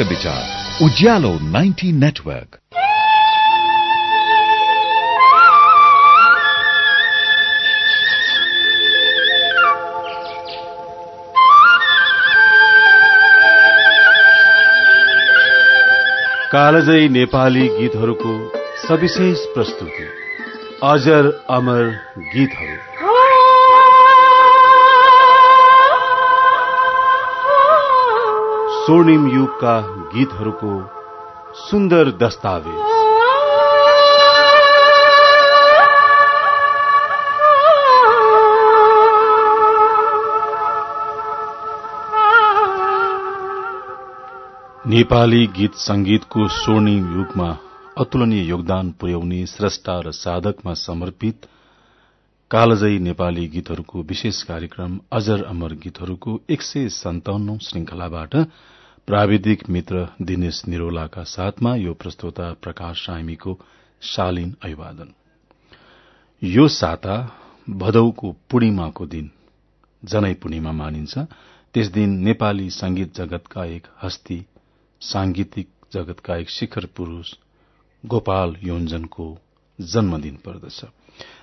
प्रश्न विचार उज्यालो ninety network कालजयी नेपाली गीतहरूको सविशेष प्रस्तुति अजर अमर गीतहरू। स्वर्णिम युगका गीतहरूको सुन्दर दस्तावेज। नेपाली गीत संगीतको स्वर्णिम युगमा अतुलनीय योगदान पुर्याउने श्रष्टा र साधकमा समर्पित कालजयी नेपाली गीतहरूको विशेष कार्यक्रम अजर अमर गीतहरूको एक सय सन्ताउन्नौ श्रृंखलाबाट प्राविधिक मित्र दिनेश निरोलाका साथमा यो प्रस्तोता प्रकाश सामीको शालीन अभिवादन। यो साता भदौको पूर्णिमाको दिन जनै पूर्णिमा मानिन्छ। त्यस दिन नेपाली संगीत जगतका एक हस्ती सांगीतिक जगतका एक शिखर पुरूष गोपाल योन्जनको जन्मदिन पर्दछ।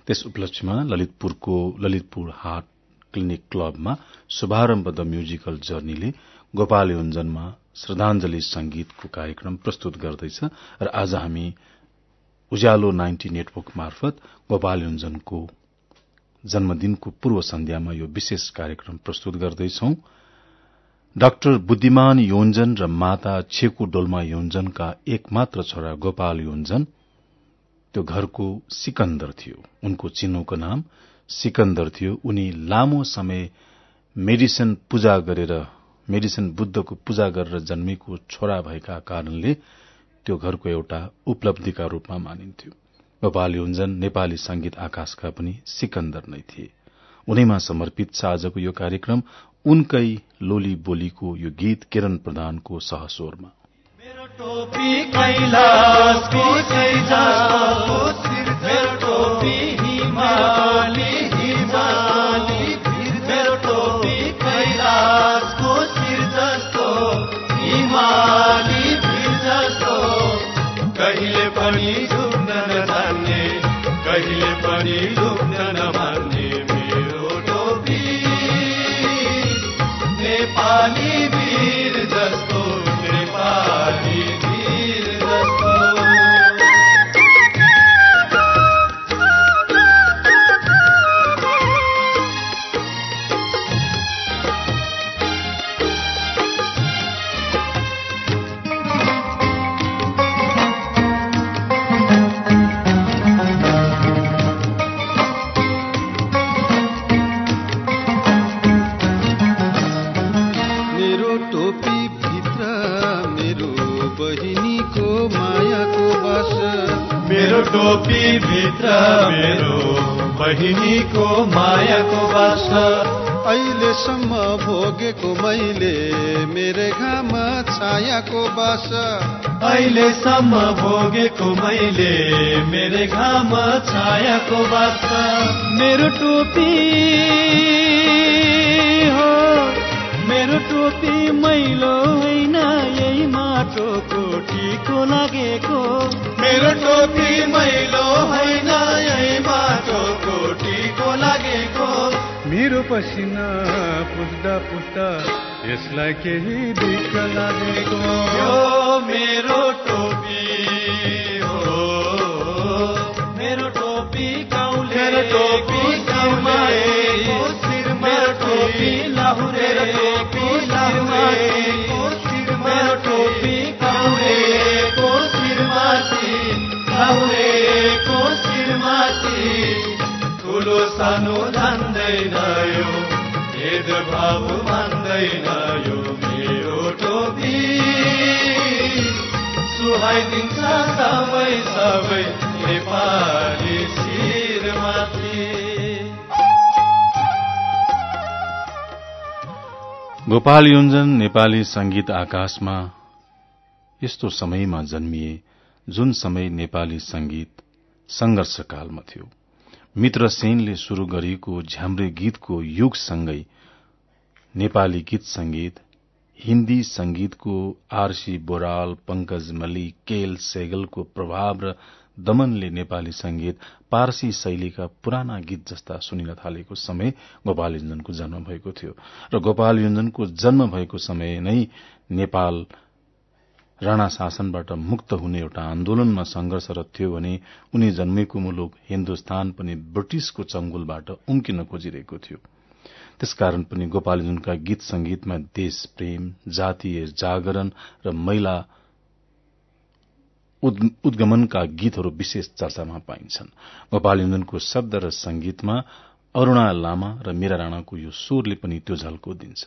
त्यस उपलक्ष्यमा ललितपुरको ललितपुर हाट क्लिनिक क्लबमा शुभारम्भ द म्युजिकल जर्नीले गोपाल योन्जनमा श्रद्धांजलि संगीतको कार्यक्रम प्रस्तुत गर्दैछ र आज हामी उज्यालो नाइन्टी नेटवर्क मार्फत गोपाल योन्जनको जन्मदिनको पूर्व सन्ध्यामा यो विशेष कार्यक्रम प्रस्तुत गर्दैछौं। डाक्टर बुद्धिमान योन्जन र माता छेकु डोल्मा योन्जनका एकमात्र छोरा गोपाल योन्जन त्यो घरको सिकन्दर थियो। उनको चिन्होको नाम सिकन्दर थियो। उनी लामो समय मेडिसिन पूजा गरेर मेडिसिन बुद्धको पूजा गरेर जन्मेको छोरा भएका कारणले त्यो घरको एउटा उपलब्धिका रूपमा मानिन्थ्यो। गोपाल योन्जन नेपाली संगीत आकाशका पनि सिकन्दर नै थिए। उनैमा समर्पित छ आजको यो कार्यक्रम उनकै लोली बोलीको यो गीत किरण प्रधानको सहस्वरमा हिमाली अहिलेसम्म भोगेको मैले मेरे घाम छायाको बास मेरो टोपी हो मेरो टोपी मैलो होइन यही माटोको टिको लागेको। मेरो टोपी मैलो होइन यही माटोको टिको लागेको। मेरो पसिना पुस्दा पुस्दा यसलाई केही दुःख लागेको। यो मेरो सानो जान्दैन यो भेदभाव मान्दैन यो मेरो टोपी। सुहाइदिन्छ सबै सबै नेपाली शिरमाथि। गोपाल योन्जन नेपाली संगीत आकाशमा यस्तो समयमा जन्मिए जुन समय नेपाली संगीत संघर्षकालमा थियो। मित्र सेनले शुरू गरिएको झ्याम्रे गीतको युगसँगै नेपाली गीत संगीत हिन्दी संगीतको आरसी बोराल पंकज मल्ली केल सेगलको प्रभाव र दमनले नेपाली संगीत पारसी शैलीका पुराना गीत जस्ता सुनिन थालेको समय गोपाल योजनको जन्म भएको थियो र गोपाल योजनको जन्म भएको समय नै नेपाल राणा शासनबाट मुक्त हुने एउटा आन्दोलनमा संघर्षरत थियो भने उनी जन्मेको मुलुक हिन्दुस्तान पनि ब्रिटिशको चंगुलबाट उम्किन खोजिरहेको थियो। त्यसकारण पनि गोपालजुनका गीत संगीतमा देश प्रेम जातीय जागरण र महिला उद्गमनका गीतहरू विशेष चर्चामा पाइन्छन्। गोपालजुनको शब्द र संगीतमा अरूणा लामा र मीरा राणाको यो स्वरले पनि त्यो झल्को दिन्छ।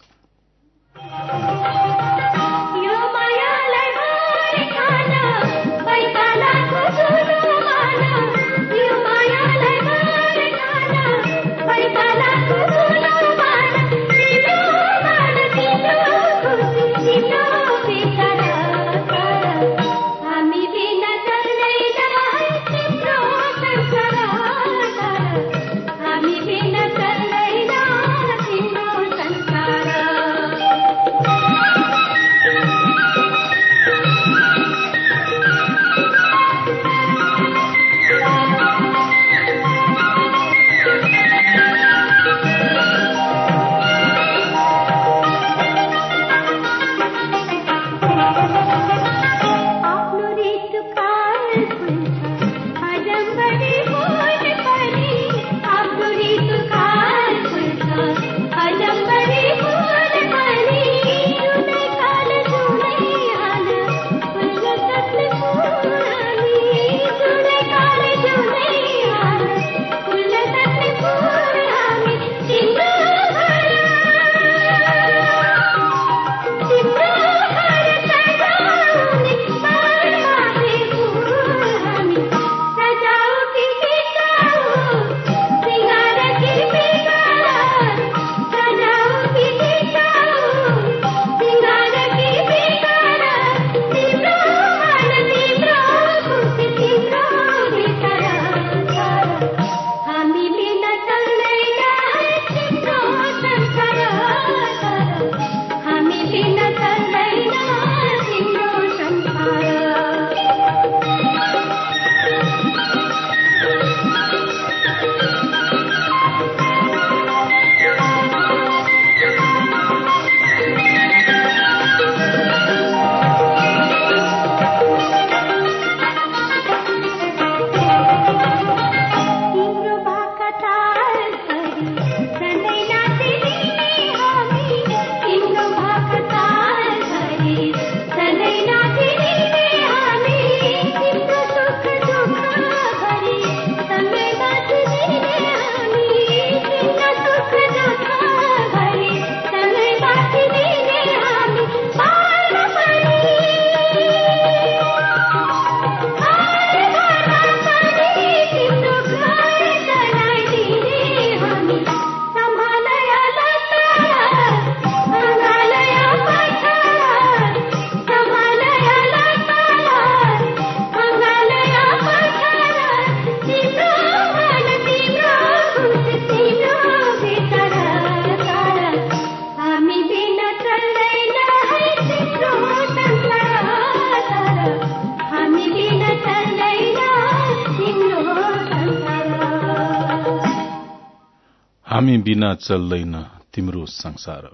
बिना चल्दैन तिम्रो संसार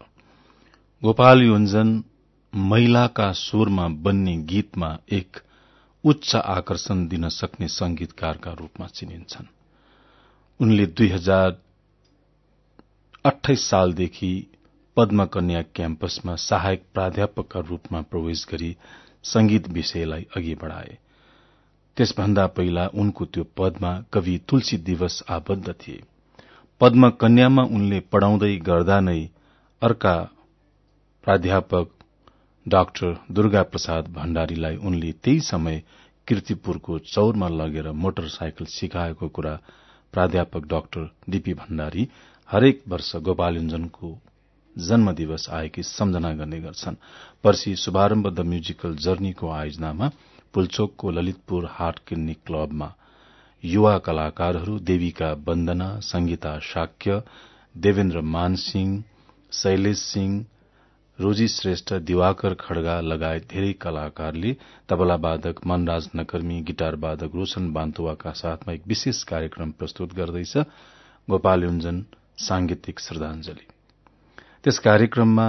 गोपाल योन्जन महिलाका स्वरमा बन्ने गीतमा एक उच्च आकर्षण दिन सक्ने संगीतकारका रूपमा चिनिन्छन्। उनले दुई हजार अठाइस सालदेखि पद्मकन्या क्याम्पसमा सहायक प्राध्यापकका रूपमा प्रवेश गरी संगीत विषयलाई अघि बढ़ाए। त्यसभन्दा पहिला उनको त्यो पदमा कवि तुलसी दिवस आबद्ध थिए। पद्म कन्यामा उनले पढ़ाउँदै गर्दा नै अर्का प्राध्यापक डाक्टर दुर्गा प्रसाद भण्डारीलाई उनले त्यही समय किर्तिपुरको चौरमा लगेर मोटरसाइकल सिकाएको कुरा प्राध्यापक डाक्टर डीपी भण्डारी हरेक वर्ष गोपालञ्जनको जन्म दिवस आएकी सम्झना गर्ने गर्छन्। पर्सी शुभारम्भ द म्युजिकल जर्नीको आयोजनामा पुलचोकको ललितपुर हाट क्लिनिक क्लबमा युवा कलाकारहरू देविका वन्दना संगीता शाक्य देवेन्द्र मानसिंह शैलेश सिंह रोजी श्रेष्ठ दिवाकर खड्गा लगायत धेरै कलाकारले तबला वादक मनराज नकर्मी गिटार वादक रोशन बान्तुवाका साथमा एक विशेष कार्यक्रम प्रस्तुत गर्दैछ गोपाल युञ्जन सांगीतिक श्रद्धांजलि त्यस कार्यक्रममा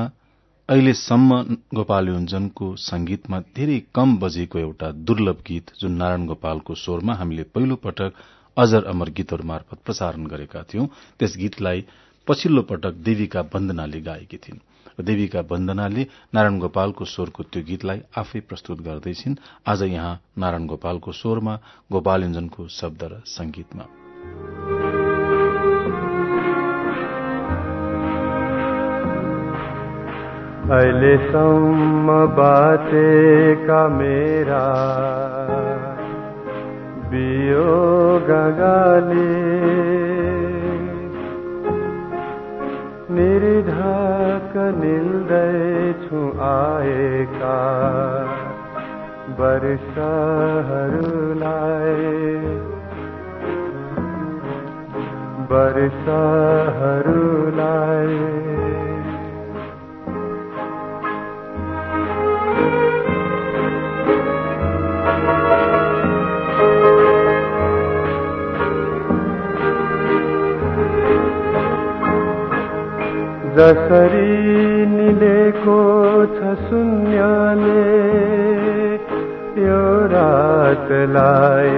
अहिलेसम्म गोपाल युञ्जनको संगीतमा धेरै कम बजेको एउटा दुर्लभ गीत जुन नारायण गोपालको स्वरमा हामीले पहिलो पटक अजर अमर गीतहरू मार्फत प्रसारण गरेका थियौं त्यस गीतलाई पछिल्लो पटक देविका वन्दनाले गाएकी थिइन्। देविका वन्दनाले नारायण गोपालको स्वरको त्यो गीतलाई आफै प्रस्तुत गर्दैछिन्। आज यहाँ नारायण गोपालको स्वरमा गोपाल युञ्जनको शब्द र संगीतमा अहिलेसम्म बाँचेका मेरा। बियो गगाले। निर्धक निल्दैछु आएका। वर्षहरूलाई वर्षहरूलाई जसरी निलेको छ शून्यले यो रातलाई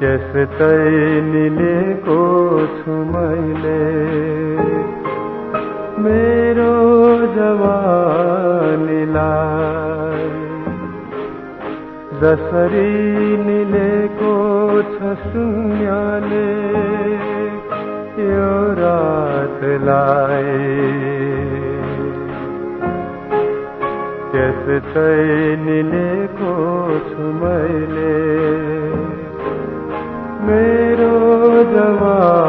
त्यस्तै निलेको छु मैले। मेरो जवानीलाई जसरी निलेको छ शून्यले रातलाई त्यस्तै निलेको छु मैले मेरो जवानीलाई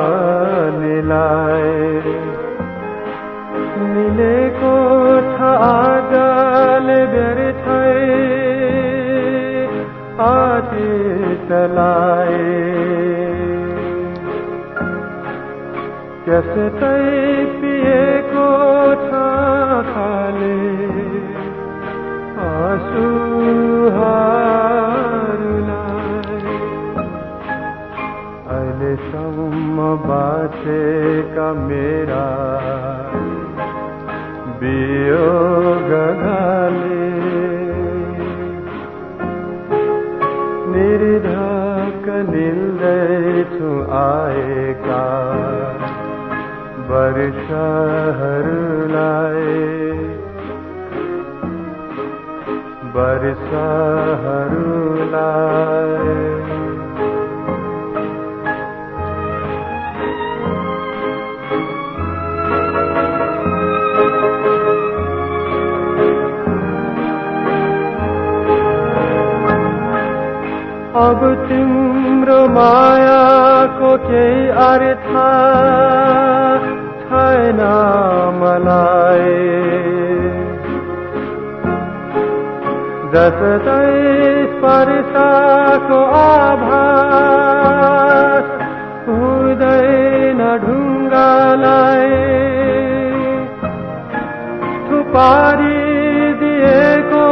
जस्तै स्पर्शको आभास हुँदैन ढुङ्गालाई थुपारी दिएको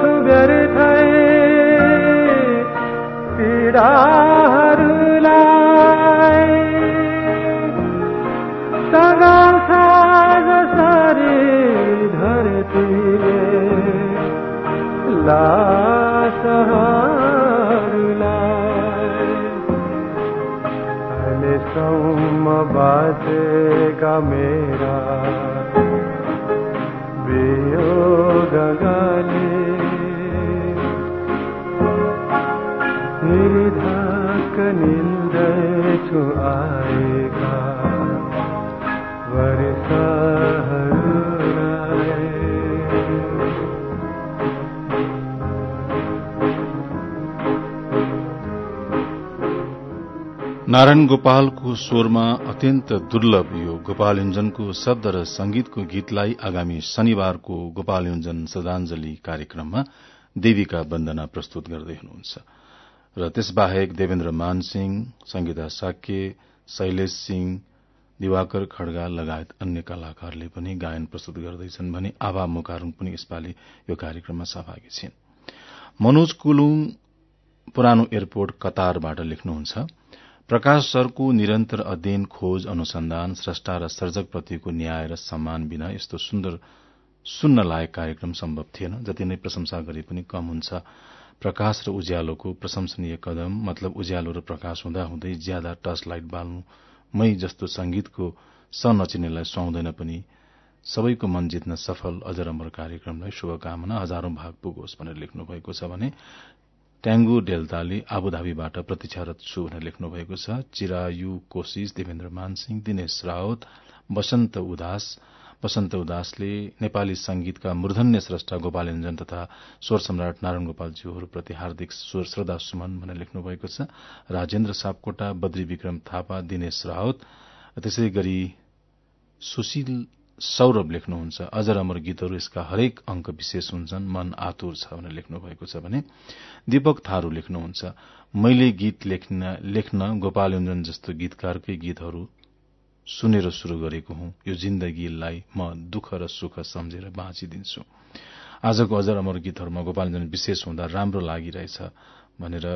छु व्यर्थै पीडाहरूलाई लासहरूलाई अहिलेसम्म बाँचेका मेरा। वियोग नारायण गोपालको स्वरमा अत्यन्त दुर्लभ यो गोपाल युञ्जनको शब्द र संगीतको गीतलाई आगामी शनिबारको गोपाल युञ्जन श्रद्धांजलि कार्यक्रममा देविका वन्दना प्रस्तुत गर्दै हुनुहुन्छ। र त्यसबाहेक देवेन्द्र मानसिंह संगीता साक्य शैलेश सिंह दिवाकर खड्गा लगायत अन्य कलाकारले पनि गायन प्रस्तुत गर्दैछन् भने आभा मुकारुङ पनि यसपालि यो कार्यक्रममा सहभागी छिन्। मनोज कुलुङ पुरानो एयरपोर्ट कतारबाट लेख्नुहुन्छ। प्रकाश सरको निरन्तर अध्ययन खोज अनुसन्धान स्रष्टा र सर्जकप्रतिको न्याय र सम्मान बिना यस्तो सुन्दर सुन्न लायक कार्यक्रम सम्भव थिएन जति नै प्रशंसा गरे पनि कम हुन्छ। प्रकाश र उज्यालोको प्रशंसनीय कदम मतलब उज्यालो र प्रकाश हुँदाहुँदै ज्यादा टच लाइट बाल्नुमै जस्तो संगीतको सनचिनेलाई सुहाउँदैन पनि। सबैको मन जित्न सफल अजर अमर कार्यक्रमलाई शुभकामना हजारौं भाग पुगोस् भनेर लेख्नु भएको छ भने ट्याङ्गु डेल्टाले आबुधाबीबाट प्रतीक्षारत छु भनेर लेख्नु भएको छ। चिरायु कोशिश देवेन्द्र मानसिंह दिनेश रावत वसन्त उदास। वसन्त उदासले नेपाली संगीतका मूर्धन्य श्रेष्ठ गोपालञ्जन तथा स्वर सम्राट नारायण गोपालज्यूहरूप्रति हार्दिक स्वर श्रद्धा सुमन भनेर लेख्नु भएको छ। राजेन्द्र सापकोटा बद्री विक्रम थापा दिनेश रावत त्यसै गरी सुशील सौरभ लेख्नुहुन्छ। अजर अमर गीतहरू यसका हरेक अंक विशेष हुन्छन्। मन आतुर छ भनेर लेख्नु भएको छ भने दीपक थारू लेख्नुहुन्छ। मैले गीत लेख्न लेख्न गोपालञ्जन जस्तो गीतकारकै गीतहरू सुनेर शुरू गरेको हुँ। यो जिन्दगीलाई म दुःख र सुख सम्झेर बाँचिदिन्छु। आजको अजर अमर गीतहरूमा गोपालञ्जन विशेष हुँदा राम्रो लागिरहेछ भनेर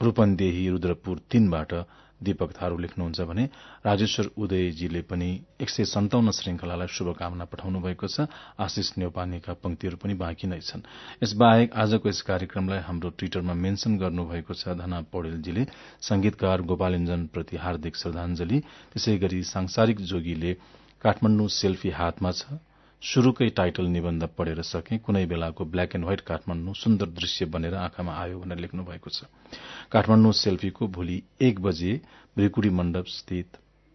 रूपन्देही रुद्रपुर तीनबाट दीपक थारू लेख्नुहुन्छ भने राजेश्वर उदयजीले पनि एक सय सन्ताउन्न श्रृंखलालाई शुभकामना पठाउनु भएको छ। आशिष न्यौपानेका पंक्तिहरू पनि बाँकी नै छन्। यसबाहेक आजको यस कार्यक्रमलाई हाम्रो ट्विटरमा मेन्शन गर्नुभएको छ। धना पौडेलजीले संगीतकार गोपालञ्जन प्रति हार्दिक श्रद्धांजलि त्यसै गरी सांसारिक जोगीले काठमाण्डु सेल्फी हातमा छ। शुरूकै टाइटल निबन्ध पढेर सके। कुनै बेलाको ब्ल्याक एण्ड व्हाइट काठमाण्डु सुन्दर दृश्य बनेर आँखामा आयो भनेर लेख्नु भएको छ। काठमाण्डु सेल्फीको भोलि एक बजे ब्रिकुडी मण्डप स्थित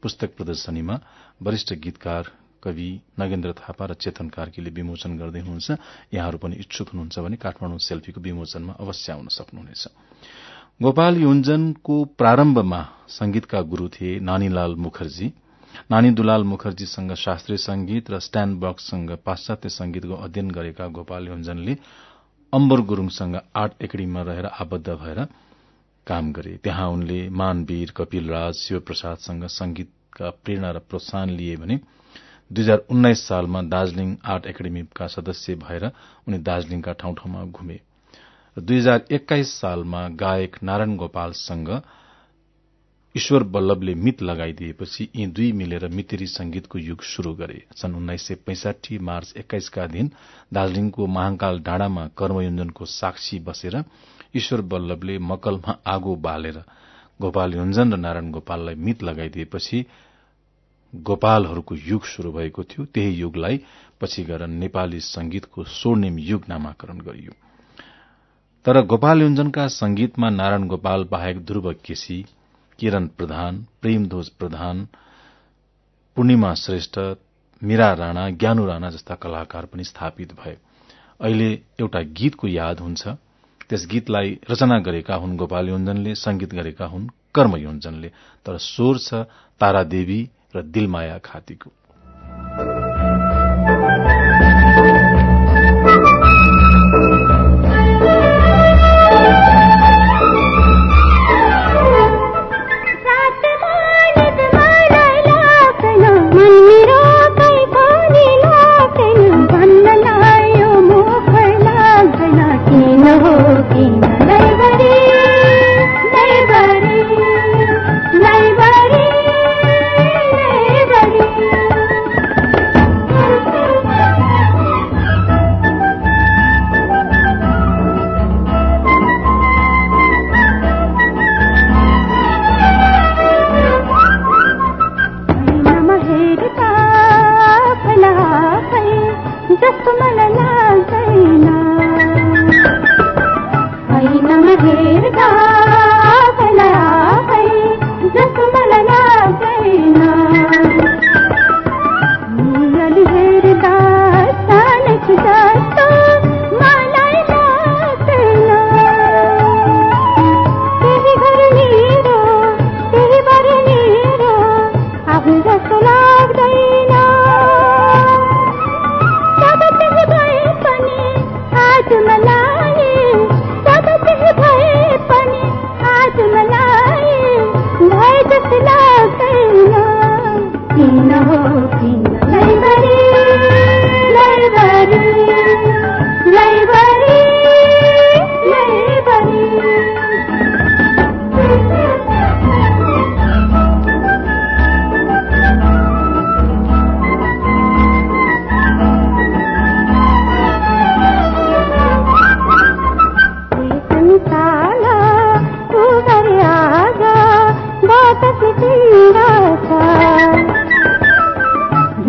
पुस्तक प्रदर्शनीमा वरिष्ठ गीतकार कवि नगेन्द्र थापा र चेतन कार्कीले विमोचन गर्दै हुनुहुन्छ। यहाँहरू पनि इच्छुक हुनुहुन्छ भने काठमाडौँ सेल्फीको विमोचनमा अवश्य आउन सक्नुहुनेछ। गोपाल युञ्जनको प्रारम्भमा संगीतका गुरू थिए नानीलाल मुखर्जी। नानी दुलाल मुखर्जीसँग शास्त्रीय संगीत र स्ट्याण्ड बक्ससँग पाश्चात्य संगीतको अध्ययन गरेका गोपाल योन्जनले अम्बर गुरूङसँग आर्ट एकाडेमीमा रहेर आबद्ध भएर काम गरे। त्यहाँ उनले मानवीर कपिल राज शिवप्रसादसँग संगीतका प्रेरणा र प्रोत्साहन लिए भने दुई हजार उन्नाइस सालमा दार्जीलिङ आर्ट एकाडेमीका सदस्य भएर उनी दार्जीलिङका ठाउँ ठाउँमा घुमे। दुई हजार एक्काइस सालमा गायक नारायण गोपालसँग ईश्वर बल्लभले मित लगाइदिएपछि यी दुई मिलेर मितेरी संगीतको युग शुरू गरे। सन् उन्नाइस सय पैंसाठी मार्च एक्काइसका दिन दार्जीलिङको महाकाल डाँडामा कर्मयोजनको साक्षी बसेर ईश्वर बल्लभले मकलमा आगो बालेर गोपाल योन्जन र नारायण गोपाललाई मित लगाइदिएपछि गोपालहरूको युग शुरू भएको थियो। त्यही युगलाई पछि गएर नेपाली संगीतको स्वर्णिम युग नामाकरण गरियो। तर गोपाल योन्जनका संगीतमा नारायण गोपाल बाहेक ध्रुव केसी किरण प्रधान प्रेमध्वज प्रधान पूर्णिमा श्रेष्ठ मीरा राणा ज्ञानु राणा जस्ता कलाकार पनि स्थापित भए। अहिले एउटा गीतको याद हुन्छ। त्यस गीतलाई रचना गरेका हुन् गोपाल योन्जनले संगीत गरेका हुन् कर्म योन्जनले। तर स्वर छ तारादेवी र दिलमाया खातीको।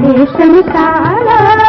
संसार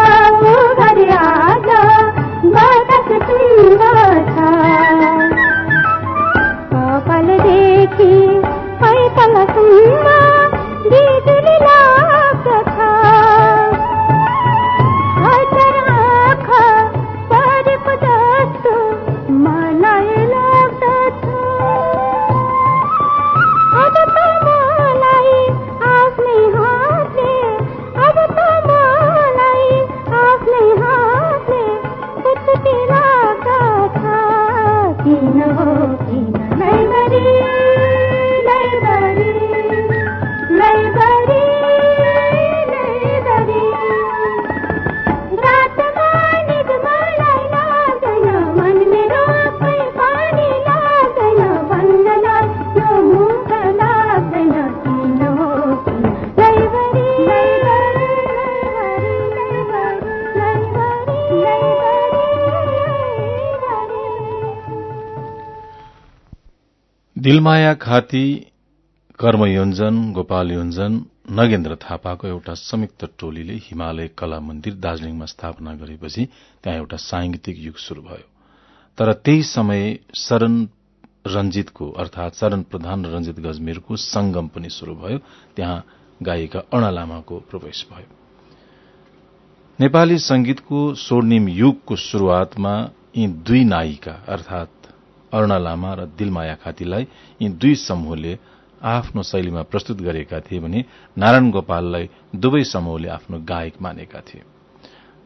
दिलमाया खाती कर्मयोञ्जन गोपाल योञ्जन नगेन्द्र थापाको एउटा संयुक्त टोलीले हिमालय कला मन्दिर दार्जीलिङमा स्थापना गरेपछि त्यहाँ एउटा सांगीतिक युग शुरू भयो। तर त्यही समय शरण रंजितको अर्थात शरण प्रधान र रंजित गजमेरको संगम पनि शुरू भयो। त्यहाँ गायिका अणा लामाको प्रवेश भयो। नेपाली संगीतको स्वर्णिम युगको शुरूआतमा यी दुई नायिका अर्थात अरूणा लामा र दिलमाया खातीलाई यी दुई समूहले आफ्नो शैलीमा प्रस्तुत गरेका थिए भने नारायण गोपाललाई दुवै समूहले आफ्नो गायक मानेका थिए।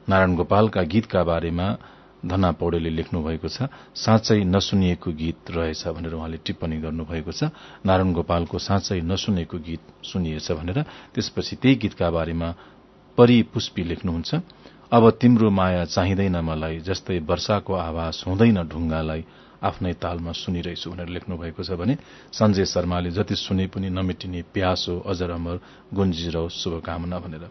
नारायण गोपालका गीतका बारेमा धना पौडेलले लेख्नु भएको छ साँच्चै नसुनिएको गीत रहेछ भनेर उहाँले टिप्पणी गर्नुभएको छ। नारायण गोपालको साँच्चै नसुनेको गीत सुनिएछ भनेर त्यसपछि त्यही गीतका बारेमा परिपुष्पी लेख्नुहुन्छ। अब तिम्रो माया चाहिँदैन मलाई जस्तै वर्षाको आवाज हुँदैन ढुङ्गालाई आफ्नै तालमा सुनिरहेछु भनेर लेख्नु भएको छ भने सञ्जय शर्माले जति सुने पनि नमेटिने प्यासो अजर अमर गुन्जिरहोस् शुभकामना भनेर।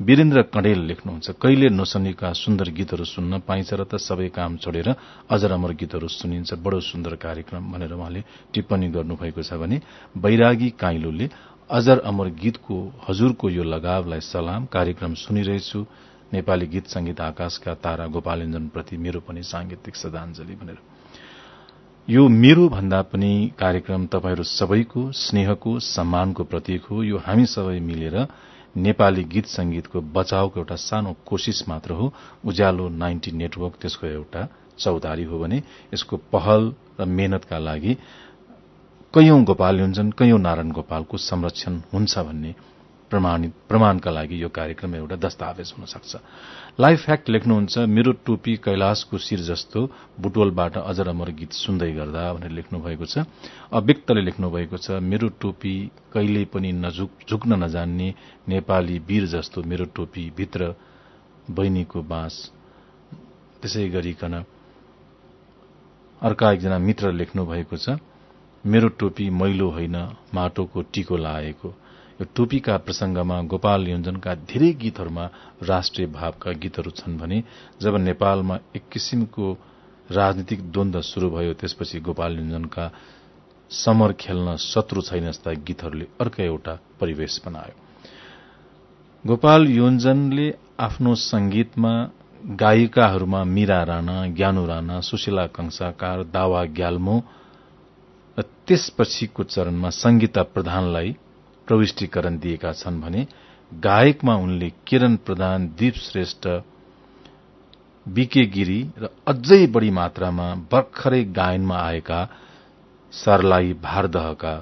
वीरेन्द्र कणेल लेख्नुहुन्छ कहिले नसुनेका सुन्दर गीतहरू सुन्न पाइन्छ र त सबै काम छोडेर अजर अमर गीतहरू सुनिन्छ? बडो सुन्दर कार्यक्रम भनेर उहाँले टिप्पणी गर्नुभएको छ भने बैरागी काइलोले अजर अमर गीतको हजुरको यो लगावलाई सलाम कार्यक्रम सुनिरहेछु। नेपाली गीत संगीत आकाशका तारा गोपालेन्द्रनप्रति मेरो पनि सांगीतिक श्रद्धाञ्जली भनेर। यो मेरो भन्दा पनि कार्यक्रम तपाईँहरू सबैको स्नेहको सम्मानको प्रतीक हो। यो हामी सबै मिलेर नेपाली गीत संगीतको बचावको एउटा सानो कोशिश मात्र हो। उज्यालो नाइन्टी नेटवर्क त्यसको एउटा चौधारी हो भने यसको पहल र मेहनतका लागि कैयौं गोपाल युञ्जन कैयौं नारायण गोपालको संरक्षण हुन्छ भन्ने प्रमाणित प्रमाणका लागि यो कार्यक्रम एउटा दस्तावेज हुन सक्छ लाइफ फ्याक्ट लेख्नुहुन्छ मेरो टोपी कैलाशको शिर जस्तो बुटोलबाट अजर अमर गीत सुन्दै गर्दा भनेर लेख्नु भएको छ। अव्यक्तले लेख्नु भएको छ मेरो टोपी कहिल्यै पनि झुक्न नजान्ने नेपाली वीर जस्तो मेरो टोपी भित्र बहिनीको बाँस। त्यसै गरिकन अर्का एकजना मित्र लेख्नु भएको छ मेरो टोपी मैलो होइन माटोको टिको लाएको। यो टोपीका प्रसंगमा गोपाल योञ्जनका धेरै गीतहरूमा राष्ट्रिय भावका गीतहरू छन् भने जब नेपालमा एक किसिमको राजनीतिक द्वन्द शुरू भयो त्यसपछि गोपाल योञ्जनका समर खेल्न शत्रु छैन जस्ता गीतहरूले अर्को एउटा परिवेश बनायो। गोपाल योञ्जनले आफ्नो संगीतमा गायिकाहरूमा मीरा राणा ज्ञानु राणा सुशीला कंसाकार दावा ग्याल्मो र त्यसपछिको चरणमा संगीता प्रधानलाई प्रविष्टीकरण दिएका छन् भने गायकमा उनले किरण प्रधान दीप श्रेष्ठ बीके गिरी र अझै बढ़ी मात्रामा भर्खरै गायनमा आएका सरलाई भारदहका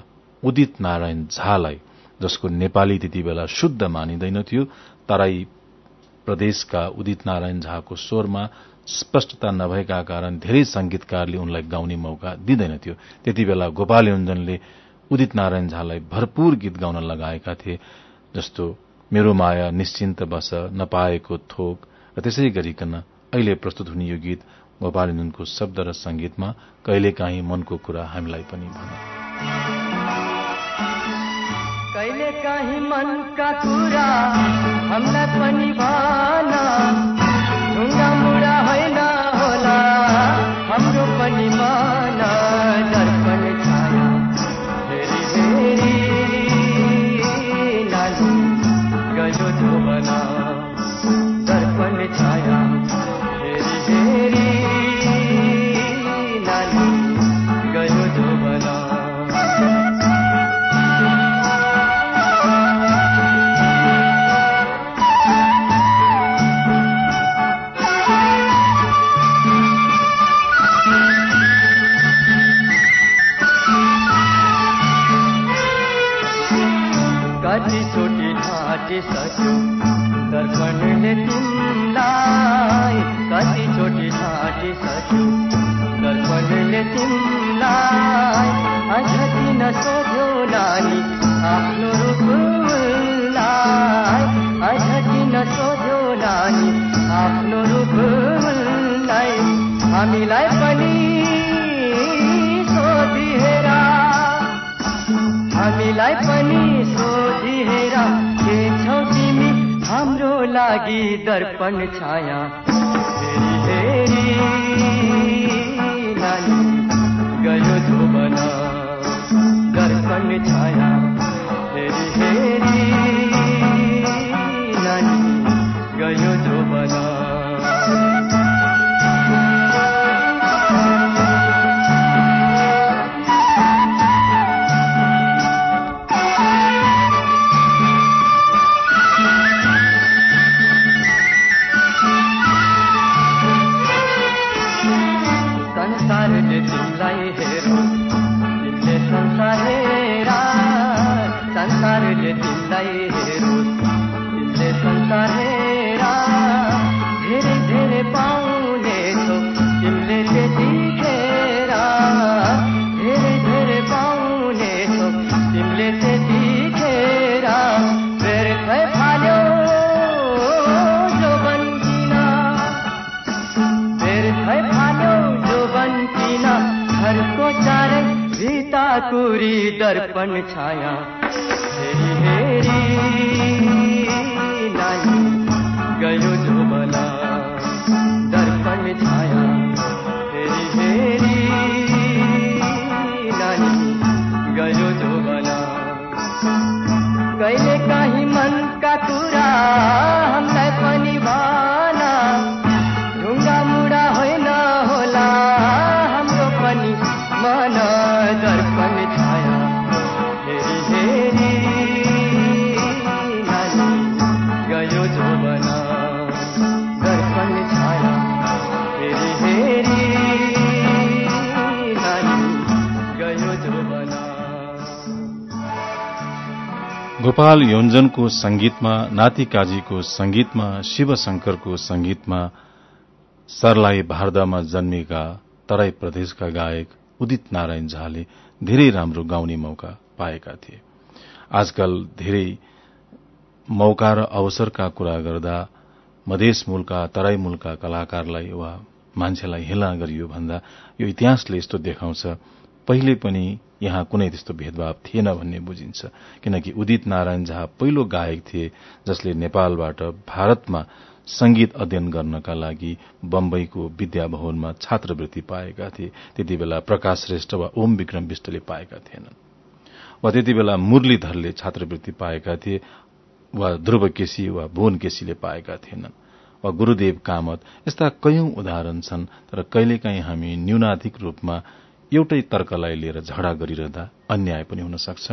उदित नारायण झालाई जसको नेपाली त्यति बेला शुद्ध मानिँदैनथ्यो तराई प्रदेशका उदित नारायण झाको स्वरमा स्पष्टता नभएका कारण धेरै संगीतकारले उनलाई गाउने मौका दिँदैनथ्यो त्यति बेला गोपाल योञ्जनले उदित नारायण झालाई भरपूर गीत गाउन लगाएका थिए जस्तो मेरो माया निश्चिन्त बस नपाएको थोक र त्यसै गरिकन अहिले प्रस्तुत हुने यो गीत गोपालनको शब्द र संगीतमा कहिलेकाहीँ मनको कुरा हामीलाई पनि भन। लागि दर्पण छाया। नानी गयो धोबन दर्पण छाया। हेरी नानी गयो धोबन दर्पण छाया। हेरी हेरी गोपाल योन्जनको संगीतमा नाति काजीको संगीतमा शिव शंकरको संगीतमा सरलाई भारदामा जन्मिएका तराई प्रदेशका गायक उदित नारायण झाले धेरै राम्रो गाउने मौका पाएका थिए। आजकल धेरै मौका र अवसरका कुरा गर्दा मधेस मूलका तराई मूलका कलाकारलाई वा मान्छेलाई हेला गरियो भन्दा यो इतिहासले यस्तो देखाउँछ। पहिले पनि यहाँ कुनै त्यस्तो भेदभाव थिएन भन्ने बुझिन्छ। किनकि उदित नारायण झा पहिलो गायक थिए जसले नेपालबाट भारतमा संगीत अध्ययन गर्नका लागि बम्बईको विद्या भवनमा छात्रवृत्ति पाएका थिए। त्यति बेला प्रकाश श्रेष्ठ वा ओम विक्रम विष्टले पाएका थिएनन्। वा त्यति बेला मुरलीधरले छात्रवृत्ति पाएका थिए वा ध्रुव केसी वा भुवन केसीले पाएका थिएनन्। वा गुरूदेव कामत यस्ता कैयौं उदाहरण छन् तर कहिलेकाहीँ हामी न्यूनाधिक रूपमा एउटै तर्कलाई लिएर झगडा गरिरहँदा अन्याय पनि हुन सक्छ।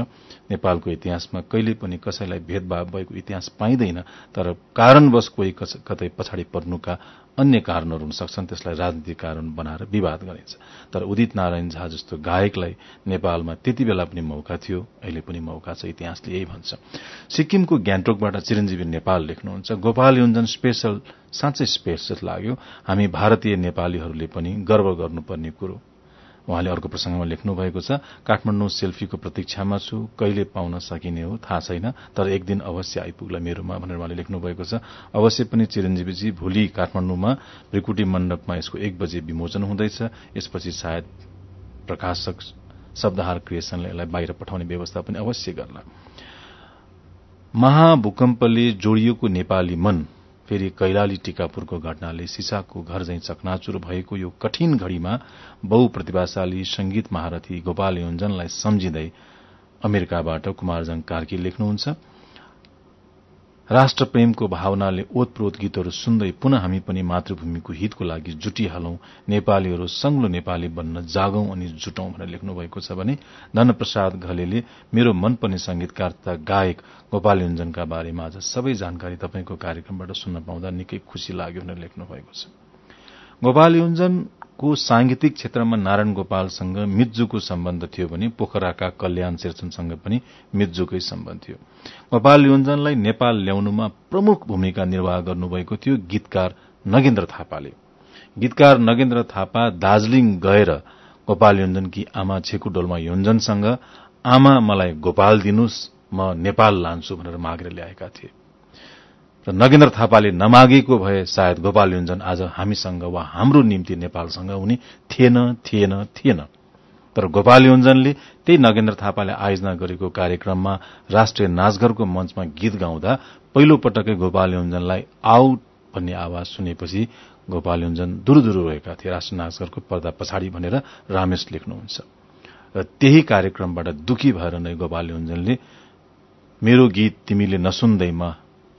नेपालको इतिहासमा कहिले पनि कसैलाई भेदभाव भएको इतिहास पाइँदैन तर कारणवश कोही कतै पछाडि पर्नुका अन्य कारणहरू हुन सक्छन् त्यसलाई राजनीतिक कारण बनाएर विवाद गरिन्छ। तर उदित नारायण झा जस्तो गायकलाई नेपालमा त्यति बेला पनि मौका थियो अहिले पनि मौका छ इतिहासले यही भन्छ। सिक्किमको ग्यान्टोकबाट चिरञ्जीवी नेपाल लेख्नुहुन्छ गोपाल योन्जन स्पेशल साँच्चै स्पेस लाग्यो। हामी भारतीय नेपालीहरूले पनि गर्व गर्नुपर्ने कुरो उहाँले अर्को प्रसंगमा लेख्नु भएको छ काठमाडौँ सेल्फीको प्रतीक्षामा छु कहिले पाउन सकिने हो थाहा छैन तर एक दिन अवश्य आइपुग्ला मेरोमा भनेर उहाँले लेख्नु भएको छ। अवश्य पनि चिरञ्जीवीजी भोलि काठमाडौँमा भ्रिकुटी मण्डपमा यसको एक बजे विमोचन हुँदैछ। यसपछि सायद प्रकाशक शब्दहार क्रिएशनले यसलाई बाहिर पठाउने व्यवस्था पनि अवश्य गर्ला। महाभूकम्पले जोडिएको नेपाली मन फेरि कैलाली टिकापुरको घटनाले सिसाको घर झैं चकनाचुर भएको यो कठिन घड़ीमा बहुप्रतिभाशाली संगीत महारथी गोपाल योन्जनलाई सम्झिँदै अमेरिकाबाट कुमारजङ कार्की लेख्नुहुन्छ। राष्ट्र प्रेमको भावनाले ओतप्रोत गीतहरू सुन्दै पुनः हामी पनि मातृभूमिको हितको लागि जुटिहालौं नेपालीहरू संग्लो नेपाली बन्न जागौं अनि जुटौं भनेर लेख्नु भएको छ भने धनप्रसाद घलेले मेरो मनपर्ने संगीतकार तथा गायक गोपाल योन्जनका बारेमा आज सबै जानकारी तपाईँको कार्यक्रमबाट सुन्न पाउँदा निकै खुशी लाग्यो भनेर लेख्नु भएको छ। गोपाल योन्जनको सांगीतिक क्षेत्रमा नारायण गोपालसँग मिज्जुको सम्बन्ध थियो भने पोखराका कल्याण शेरचनसँग पनि मिज्जुकै सम्बन्ध थियो। गोपाल योन्जनलाई नेपाल ल्याउनुमा प्रमुख भूमिका निर्वाह गर्नुभएको थियो गीतकार नगेन्द्र थापाले। गीतकार नगेन्द्र थापा दार्जीलिङ गएर गोपाल योन्जनकी आमा छेकुडोलमा योन्जनसँग आमा मलाई गोपाल दिनुस् म नेपाल लान्छु भनेर मागेर ल्याएका थिए। र नगेन्द्र थापाले नमागेको भए सायद गोपाल योन्जन आज हामीसँग वा हाम्रो निम्ति नेपालसँग उनी थिएन थिएन थिएन। तर गोपाल योन्जनले त्यही नगेन्द्र थापाले आयोजना गरेको कार्यक्रममा राष्ट्रिय नाचघरको मञ्चमा गीत गाउँदा पहिलो पटकै गोपाल योन्जनलाई आउट भन्ने आवाज सुनेपछि गोपाल योन्जन दुरुदुरु रहेका थिए। राष्ट्रिय नाचघरको पर्दा पछाडि भनेर रामेश लेख्नुहुन्छ। र त्यही कार्यक्रमबाट दुखी भएर नै गोपाल योन्जनले मेरो गीत तिमीले नसुन्दैमा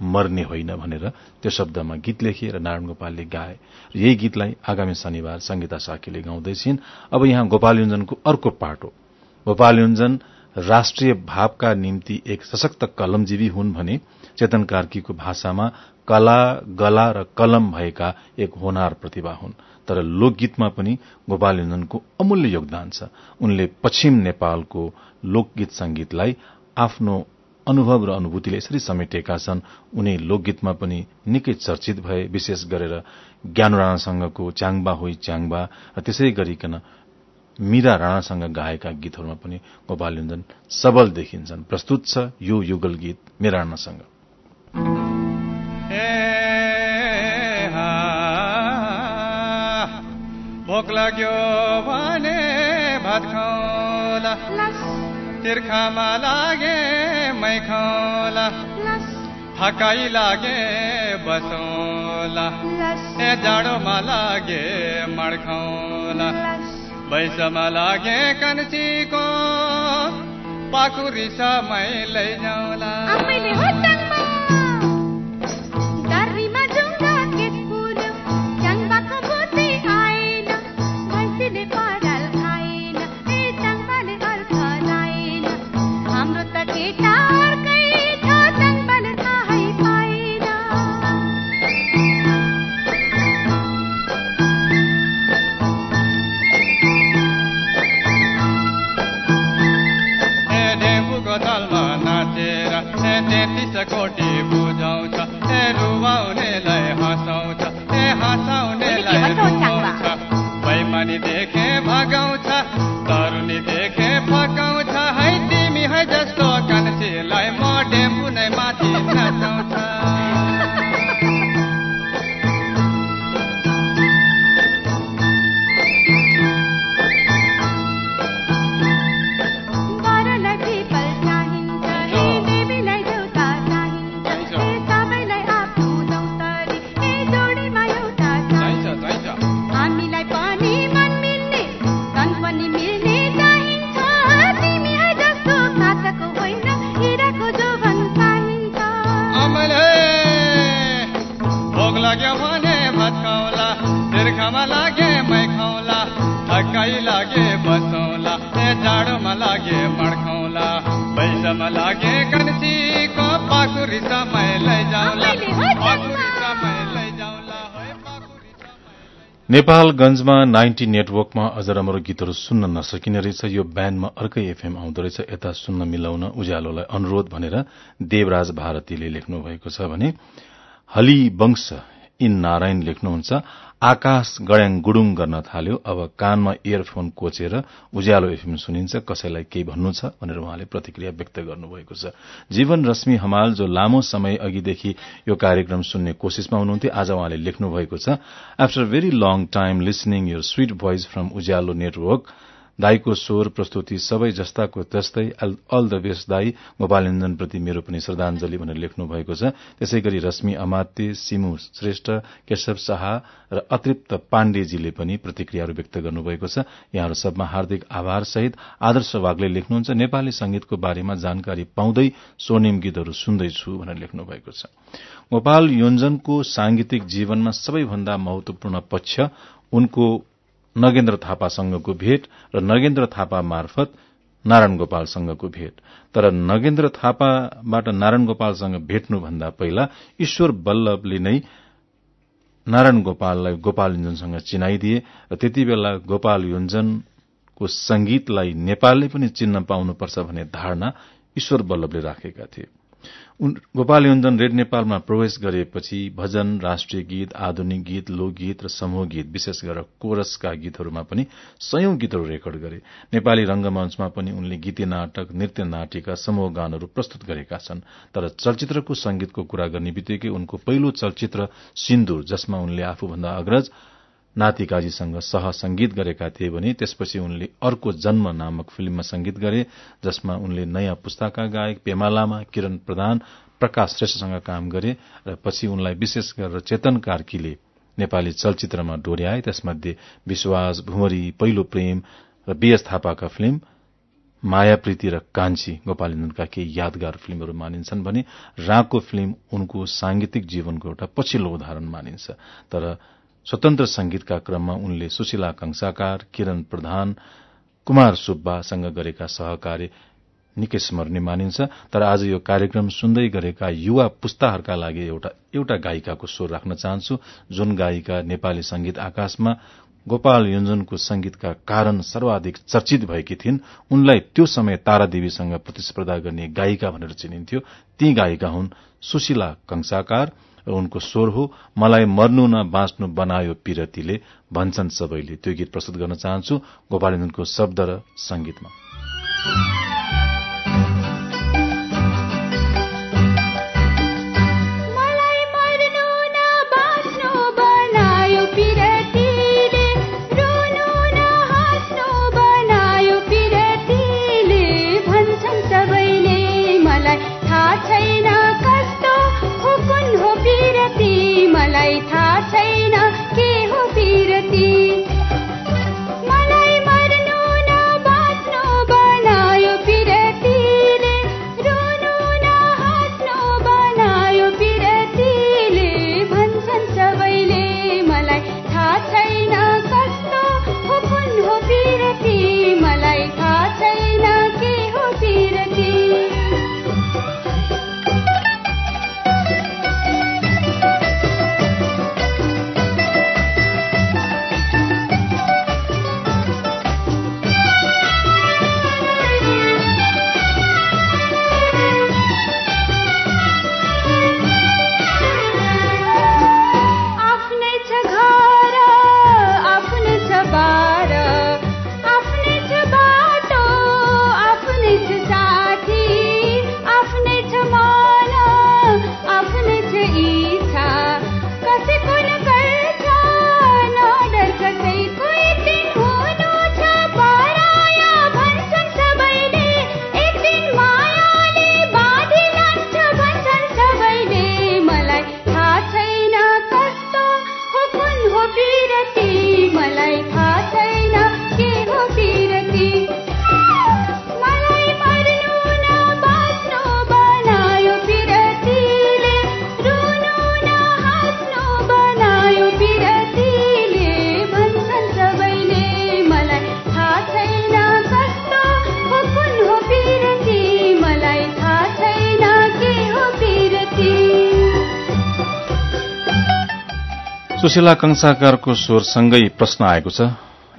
मर्ने होइन भनेर त्यो शब्दमा गीत लेखे र नारायण गोपालले गाए। र यही गीतलाई आगामी शनिबार संगीता साकीले गाउँदैछिन् अब यहाँ गोपाल योन्जनको अर्को पाटो। गोपाल योन्जन राष्ट्रिय भावका निम्ति एक सशक्त कलमजीवी हुन् भने चेतन कार्कीको भाषामा कला गला र कलम भएका एक होनार प्रतिभा हुन्। तर लोकगीतमा पनि गोपाल योन्जनको अमूल्य योगदान छ। उनले पश्चिम नेपालको लोकगीत संगीतलाई आफ्नो अनुभव र अनुभूतिले यसरी समेटेका छन्। उनी लोकगीतमा पनि निकै चर्चित भए विशेष गरेर ज्ञान राणासँगको च्याङबा होइ च्याङबा र त्यसै गरिकन मीरा राणासँग गाएका गीतहरूमा पनि गोपाल योन्जन सबल देखिन्छन्। प्रस्तुत छ यो युगल गीत मेरा राणासँग। भोक लाग्यो भने भात खाउला। तिर्खामा लागे मै खाउला थकाइ लागे बसौला। ए जाडोमा लागे मड खाउला बैसमा लागे कन्चीको पाखुरी समय लैजाउला। थकाइ लागे बसौला ए जाडोमा लागे मड्खाउला पैसामा लागे कन्सीको पाखुरी समय लैजाउला पाखुरी समय लैजाउला नेपालगंजमा नाइन्टी नेटवर्कमा अझ राम्रो गीतहरू सुन्न नसकिने रहेछ। यो ब्यान्डमा अर्कै एफएम आउँदो रहेछ। यता सुन्न मिलाउन उज्यालोलाई अनुरोध भनेर देवराज भारतीले लेख्नु भएको छ भने हलिवंश इन नारायण लेख्नुहुन्छ। आकाश गड्याङ गुडुङ गर्न थाल्यो। अब कानमा इयरफोन कोचेर उज्यालो एफएम सुनिन्छ कसैलाई केही भन्नु छ भनेर उहाँले प्रतिक्रिया व्यक्त गर्नुभएको छ। जीवन रश्मि हमाल जो लामो समय अघिदेखि यो कार्यक्रम सुन्ने कोशिशमा हुनुहुन्थ्यो आज उहाँले लेख्नु भएको छ after very long time listening your sweet voice from Ujyaalo network दाईको स्वर प्रस्तुति सबै जस्ताको जस्तै अल द बेस्ट दाई गोपालञ्जनप्रति मेरो पनि श्रद्धाञ्जली भनेर लेख्नु भएको छ। त्यसै गरी रश्मि अमात्य सिमु श्रेष्ठ केशव शाह र अतृप्त पाण्डेजीले पनि प्रतिक्रियाहरू व्यक्त गर्नुभएको छ। यहाँहरू सबमा हार्दिक आभार सहित आदर्श वागले लेख्नुहुन्छ। नेपाली संगीतको बारेमा जानकारी पाउँदै स्वर्णिम गीतहरू सुन्दैछु भनेर लेख्नु भएको छ। गोपाल योञ्जनको सांगीतिक जीवनमा सबैभन्दा महत्वपूर्ण पक्ष उनको नगेन्द्र थापासँगको भेट र नगेन्द्र थापा मार्फत नारायण गोपालसँगको भेट। तर नगेन्द्र थापाबाट नारायण गोपालसँग भेट्नुभन्दा पहिला ईश्वर बल्लभले नै नारायण गोपाललाई गोपाल योञ्जनसँग चिनाइदिए र त्यति बेला गोपाल योञ्जनको संगीतलाई नेपालले पनि चिन्न पाउनुपर्छ भन्ने धारणा ईश्वर बल्लभले राखेका थिए। गोपाल योन्दन रेड नेपालमा प्रवेश गरेपछि भजन राष्ट्रिय गीत आधुनिक गीत लोकगीत र समूह गीत विशेष गरेर कोरसका गीतहरूमा पनि सयौं गीतहरू रेकर्ड गरे। नेपाली रंगमंचमा पनि उनले गीती नाटक नृत्य नाटिका समूह गानहरू प्रस्तुत गरेका छन्। तर चलचित्रको संगीतको कुरा गर्ने उनको पहिलो चलचित्र सिन्दूर जसमा उनले आफूभन्दा अग्रज नाति काजीसँग सह संगीत गरेका थिए भने त्यसपछि उनले अर्को जन्म नामक फिल्ममा संगीत गरे जसमा उनले नयाँ पुस्ताका गायक पेमा लामा किरण प्रधान प्रकाश श्रेष्ठसँग काम गरे र पछि उनलाई विशेष गरेर चेतन कार्कीले नेपाली चलचित्रमा डोर्याए। त्यसमध्ये विश्वास भुमरी पहिलो प्रेम र बीएस थापाका फिल्म माया प्रीति र कान्छी गोपालन्दनका केही यादगार फिल्महरू मानिन्छन् भने राको फिल्म उनको सांगीतिक जीवनको एउटा पछिल्लो उदाहरण मानिन्छ। तर स्वतन्त्र संगीतका क्रममा उनले सुशीला कंसाकार किरण प्रधान कुमार सुब्बासँग गरेका सहकार्य निकै स्मरणीय मानिन्छ। तर आज यो कार्यक्रम सुन्दै गरेका युवा पुस्ताहरूका लागि एउटा एउटा गायिकाको स्वर राख्न चाहन्छु। जुन गायिका नेपाली संगीत आकाशमा गोपाल योजनको संगीतका कारण सर्वाधिक चर्चित भएकी थिइन् उनलाई त्यो समय तारादेवीसँग प्रतिस्पर्धा गर्ने गायिका भनेर चिनिन्थ्यो। ती गायिका हुन् सुशीला कंसाकार उनको स्वर हो मलाई मर्नु न बाँच्नु बनायो पिरतीले भन्छन् सबैले। त्यो गीत प्रस्तुत गर्न चाहन्छु गोपालको शब्द र संगीतमा सुशीला कंसाकारको स्वरसँगै प्रश्न आएको छ।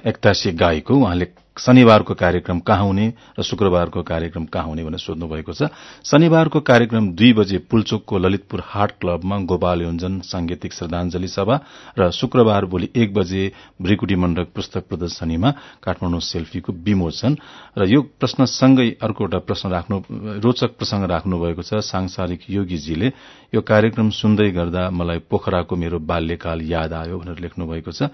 एकतासी गाईको उहाँले शनिबारको कार्यक्रम कहाँ हुने र शुक्रबारको कार्यक्रम कहाँ हुने भनेर सोध्नु भएको छ। शनिबारको कार्यक्रम दुई बजे पुल्चोकको ललितपुर हाट क्लबमा गोपाल योञ्जन सांगीतिक श्रद्धाञ्जली सभा र शुक्रबार भोलि एक बजे भ्रिकुटी मण्डक पुस्तक प्रदर्शनीमा काठमाडौँ सेल्फीको विमोचन र यो प्रश्नसँगै अर्को एउटा प्रश्न राख्नु रोचक प्रसंग राख्नु भएको छ। सांसारिक योगीजीले यो कार्यक्रम सुन्दै गर्दा मलाई पोखराको मेरो बाल्यकाल याद आयो भनेर लेख्नु भएको छ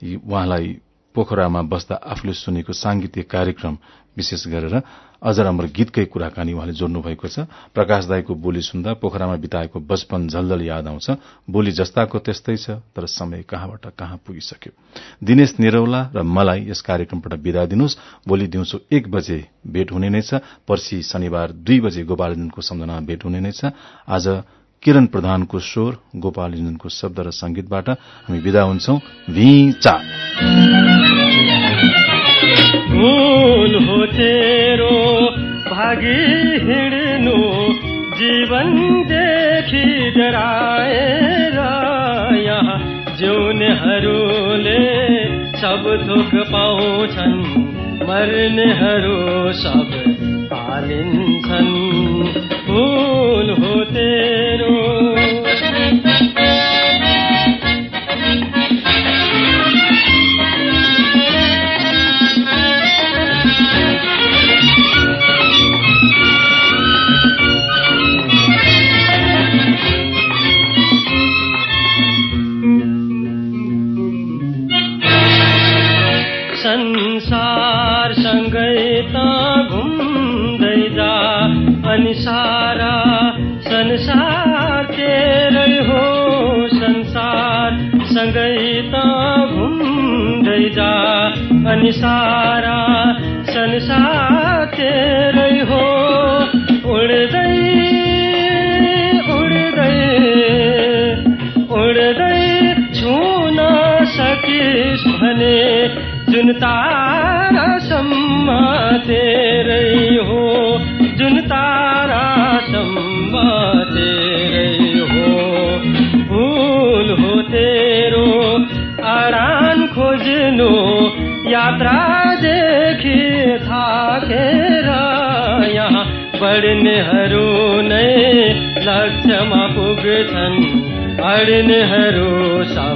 उहाँलाई पोखरामा बस्दा आफूले सुनेको सांगीतिक कार्यक्रम विशेष गरेर अजर अमर गीतकै कुराकानी उहाँले जोड्नु भएको छ। प्रकाश दाईको बोली सुन्दा पोखरामा बिताएको बचपन झलझल याद आउँछ। बोली जस्ताको त्यस्तै छ तर समय कहाँबाट कहाँ पुगिसक्यो? दिनेश निरौला र मलाई यस कार्यक्रमबाट विदा दिनुहोस्। भोलि दिउँसो एक बजे भेट हुने नै छ। पर्सि शनिबार दुई बजे गोपालजनको सम्झनामा भेट हुने नै छ। आज किरण प्रधानको स्वर गोपाल योजनको शब्द र संगीतबाट हामी विदा हुन्छौ। जीवनदेखि डराएर यहाँ जिउनेहरूले सब थोक पाउँछन् मर्नेहरू सब पालिन्छन्। भूल हो तेरो सारा संसार तेरै हो उड्दै उड्दै उड्दै छुन सकिस् भने जुन तारासम्म तेरै हो जुन तारासम्म तेरै हो भूल हो तेरो आराम खोज्नु बढ्नेहरू नै लक्ष्यमा पुग्छन्। अड्नेहरू सब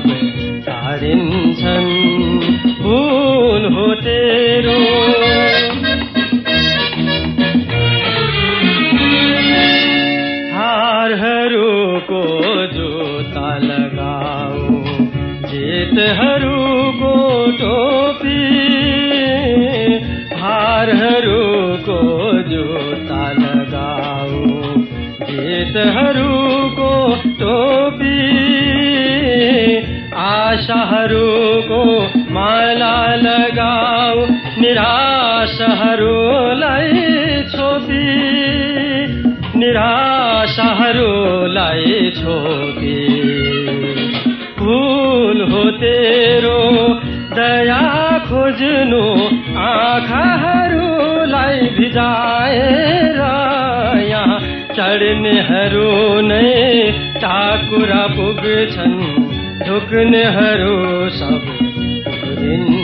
जितहरूको टोपी आशाहरूको माला लगाऊ निराशाहरूलाई छोपी निराशाहरूलाई छोपी। भूल हो तेरो दया खोज्नु आँखाहरूलाई भिजाएर यहाँ चढ्नेहरू नै टाकुरा पुग्छन् ढुक्नेहरू सब घुरिन्छन्